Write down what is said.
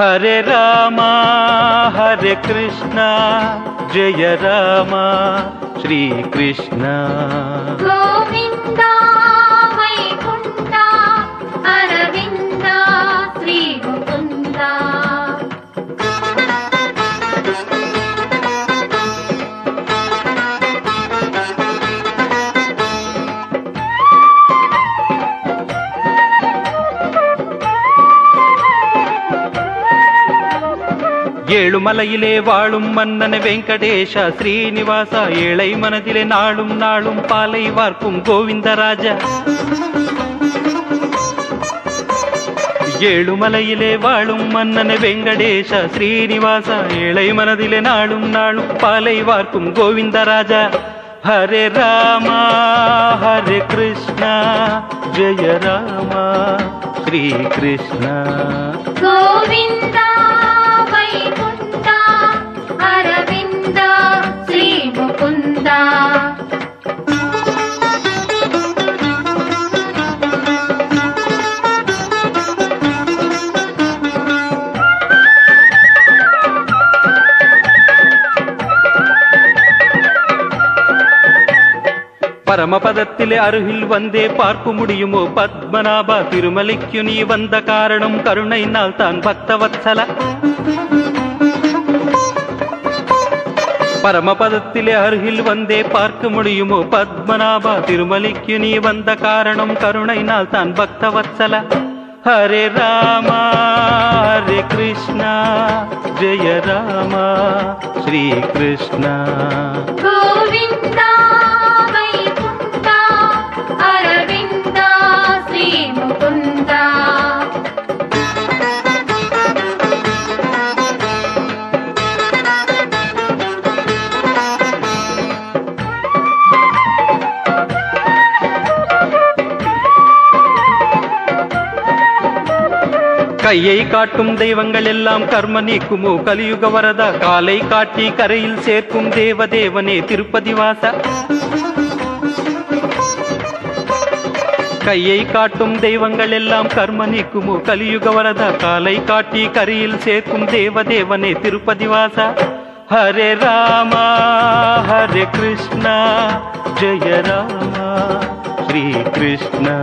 हरे रामा हरे कृष्णा जय रामा श्रीकृष्ण ஏழுமலையிலே வாழும் மன்னன வெங்கடேஷா ஸ்ரீனிவாசா ஏழை மனதிலே நாளும் நாளும் பாலை வார்க்கும் கோவிந்தராஜா. ஏழுமலையிலே வாழும் மன்னன வெங்கடேஷா ஸ்ரீனிவாசா ஏழை மனதிலே நாளும் நாளும் பாலை வார்க்கும் கோவிந்தராஜா. ஹரே ராமா ஹரே கிருஷ்ணா ஜெய ராமா ஸ்ரீ கிருஷ்ணா. கோவிந்த பரமபதத்திலே அருகில் வந்தே பார்க்க முடியுமோ? பத்மநாபா திருமலைக்கு நீ வந்த காரணம் கருணைனால் தான் பக்தவத்சல. பரமபதத்திலே அருகில் வந்தே பார்க்க முடியுமோ? பத்மநாபா திருமலைக்கு நீ வந்த காரணம் கருணைனால் தான் பக்தவத்சல. ஹரே ராமா ஹரே கிருஷ்ணா ஜெய ராமா ஸ்ரீ கிருஷ்ணா. கோவிந்தா. கையை காட்டும் தெய்வங்கள் எல்லாம் கர்ம நீக்குமோ? கலியுக வரதா? காலை காட்டி கரையில் சேர்க்கும் தேவதேவனே திருப்பதி வாச. கையை காட்டும் தெய்வங்கள் எல்லாம் கர்ம நீக்குமோ? கலியுக வரதா? காலை காட்டி கரையில் சேர்க்கும் தேவதேவனே திருப்பதி வாசா. ஹரே ராமா ஹரே கிருஷ்ணா ஜெய ராமா ஸ்ரீ கிருஷ்ணா.